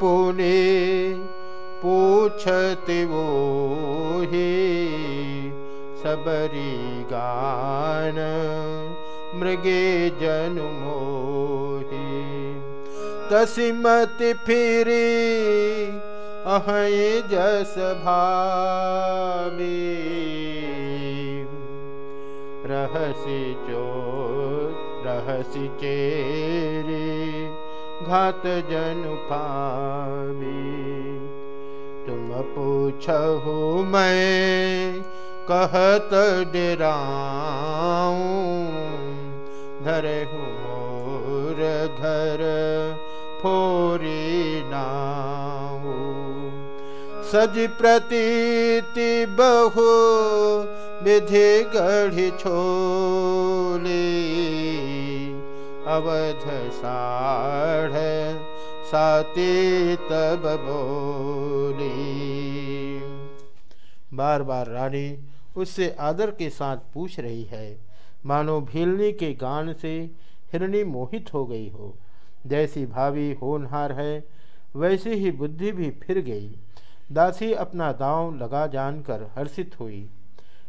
पुने पूछते वो हे सबरी गान मृगे जन मोहे। तसिमत फिरी अहय जस भावी। रहसी चो घात जन पावी। तुम पूछहु मैं कहत डराऊं। धरहु मोर घर फोरी नाऊ। सज प्रतीति बहु विधि गढ़ी छोली। अवध साढ़ साती तब बोली बार बार रानी उससे आदर के साथ पूछ रही है, मानो भीलनी के गान से हिरणी मोहित हो गई हो। जैसी भावी होनहार है, वैसी ही बुद्धि भी फिर गई। दासी अपना दांव लगा जानकर हर्षित हुई।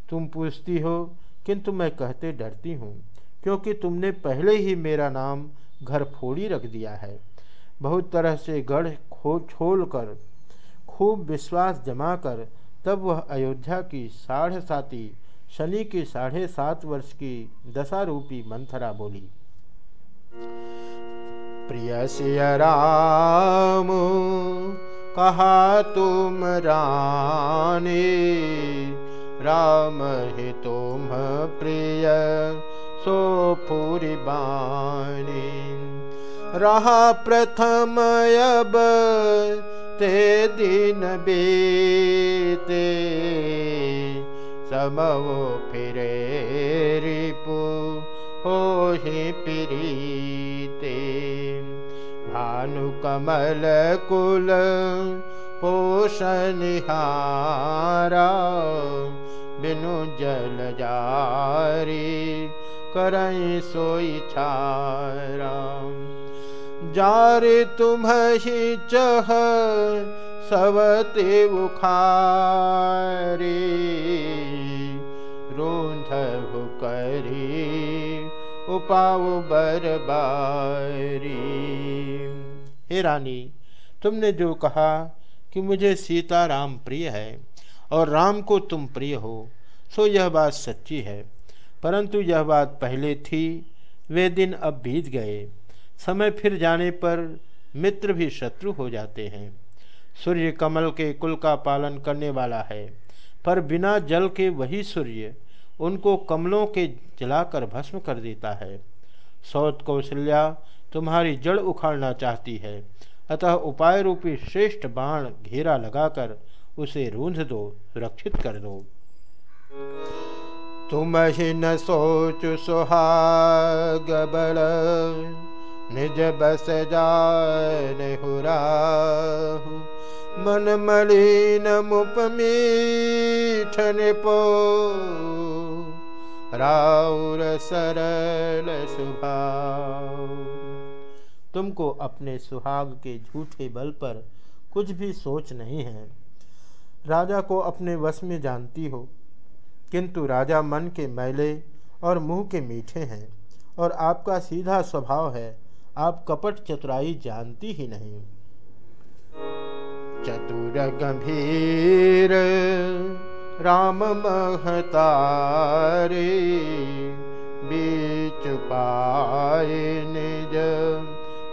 तुम पूछती हो, किंतु मैं कहते डरती हूँ। क्योंकि तुमने पहले ही मेरा नाम घर फोड़ी रख दिया है। बहुत तरह से गढ़ खो छोल कर खूब विश्वास जमा कर, तब वह अयोध्या की साढ़े साती, शनि की साढ़े सात वर्ष की दशा रूपी मंथरा बोली, प्रिय राम, कहा तुम रानी? राम ही तुम प्रिय सो पूरी बानी। रहा प्रथम अब ते दिन बीते। समो फिरे रिपु हो ही प्रीते। भानु कमल कुल पोषण हारा बिनु जल जारी करई सोई छारा जारे तुम ही चह, सवते उखारे। रोंधु करी, उपाव बरबारी। हे रानी, तुमने जो कहा कि मुझे सीता राम प्रिय है और राम को तुम प्रिय हो, सो यह बात सच्ची है। परंतु यह बात पहले थी, वे दिन अब बीत गए। समय फिर जाने पर मित्र भी शत्रु हो जाते हैं। सूर्य कमल के कुल का पालन करने वाला है, पर बिना जल के वही सूर्य उनको कमलों के जलाकर भस्म कर देता है। सौत कौशल्या तुम्हारी जड़ उखाड़ना चाहती है, अतः उपाय रूपी श्रेष्ठ बाण घेरा लगाकर उसे रूंध दो सुरक्षित कर दो। तुम ही न सोच सुहाग बड़ निज बस जान मन मलिन मुप मीठन पो राउर सरल सुभाव। तुमको अपने सुहाग के झूठे बल पर कुछ भी सोच नहीं है। राजा को अपने वश में जानती हो किंतु राजा मन के मैले और मुँह के मीठे हैं, और आपका सीधा स्वभाव है, आप कपट चतुराई जानती ही नहीं। चतुर गंभीर, राम महतारे, बीच पाए निज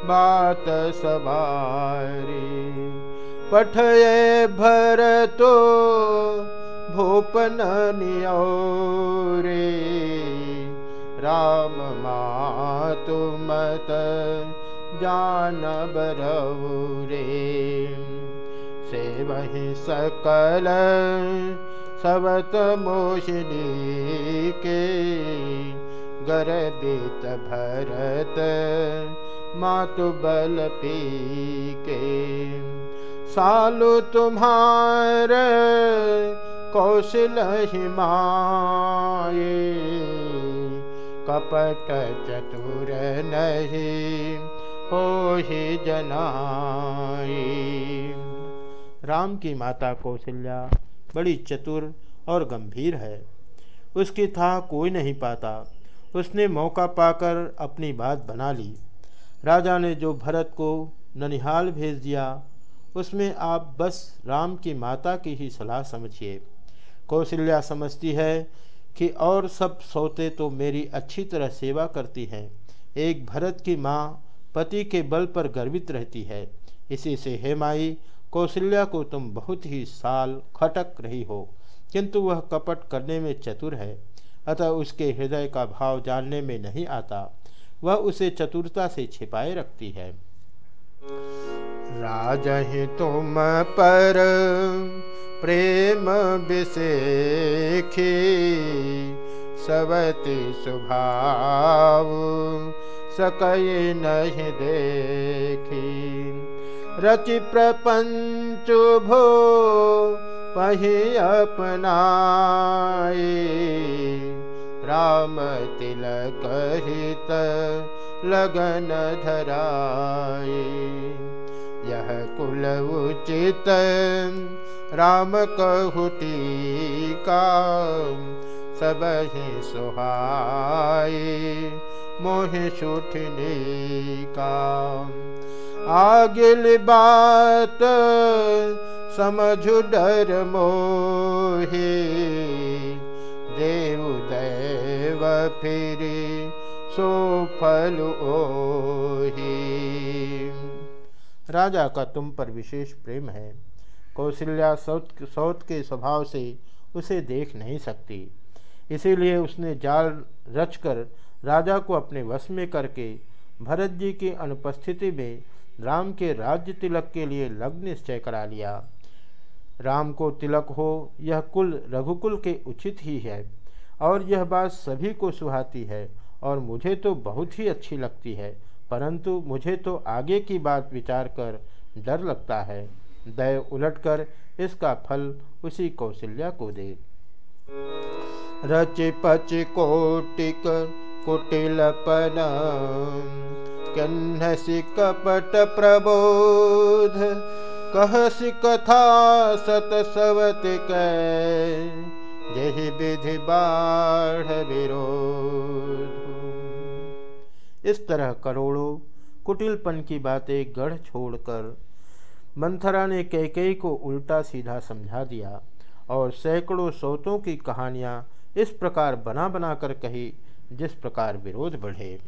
बात सवारी। पठये भरतो भूपन नियोरे राम मातुमत जान बरौरे। से वही सकल के गर्भित भरत मातु बल पी के सालु तुम्हार कौशल हिमाए कपट चतुर नहीं हो ही जनाई राम की माता कौशल्या बड़ी चतुर और गंभीर है। उसकी था कोई नहीं पाता। उसने मौका पाकर अपनी बात बना ली। राजा ने जो भरत को ननिहाल भेज दिया, उसमें आप बस राम की माता की ही सलाह समझिए। कौशल्या समझती है कि और सब सोते तो मेरी अच्छी तरह सेवा करती हैं। एक भरत की माँ पति के बल पर गर्वित रहती है। इसी से, हे माई, कौशल्या को तुम बहुत ही साल खटक रही हो, किंतु वह कपट करने में चतुर है। अतः उसके हृदय का भाव जानने में नहीं आता। वह उसे चतुरता से छिपाए रखती है। राज तुम पर प्रेम विषेखी सवती स्वभाव सकय नहीं देखी। रचि प्रपंच भो पही अपनाए राम तिलक हित लगन धराए यह कुल उचित राम कहुटी का सब ही सुहाए, मोह सुठने का आगिल बात, समझ डर मोहे, देव देव फिर सो फल ओही। राजा का तुम पर विशेष प्रेम है। कौशल्या सौत सौत के स्वभाव से उसे देख नहीं सकती। इसीलिए उसने जाल रचकर राजा को अपने वश में करके भरत जी की अनुपस्थिति में राम के राज्य तिलक के लिए लग्न निश्चय करा लिया। राम को तिलक हो, यह कुल रघुकुल के उचित ही है और यह बात सभी को सुहाती है और मुझे तो बहुत ही अच्छी लगती है, परंतु मुझे तो आगे की बात विचार कर डर लगता है। दय उलटकर इसका फल उसी कौशल्या को दे। रच पच कोटिक कन्हसि कपट प्रबोध, कहसि कथा सत सवत यही विधि बाढ़ विरोध। इस तरह करोड़ों कुटिलपन की बातें गढ़ छोड़कर मंथरा ने कैकेयी को उल्टा सीधा समझा दिया और सैकड़ों सौतों की कहानियाँ इस प्रकार बना बना कर कही, जिस प्रकार विरोध बढ़े।